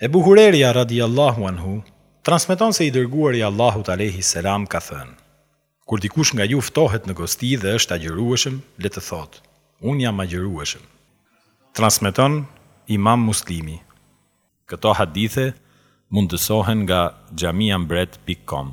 Ebu Hurejra radijallahu anhu transmeton se i Dërguari i Allahut alejhi selam ka thënë, Kur dikush nga ju ftohet në gosti dhe është agjërueshëm, le të thotë, Unë jam agjërueshëm. Transmeton Imam Muslimi. Këto hadithe mundësohen nga xhamiambret pikë kom.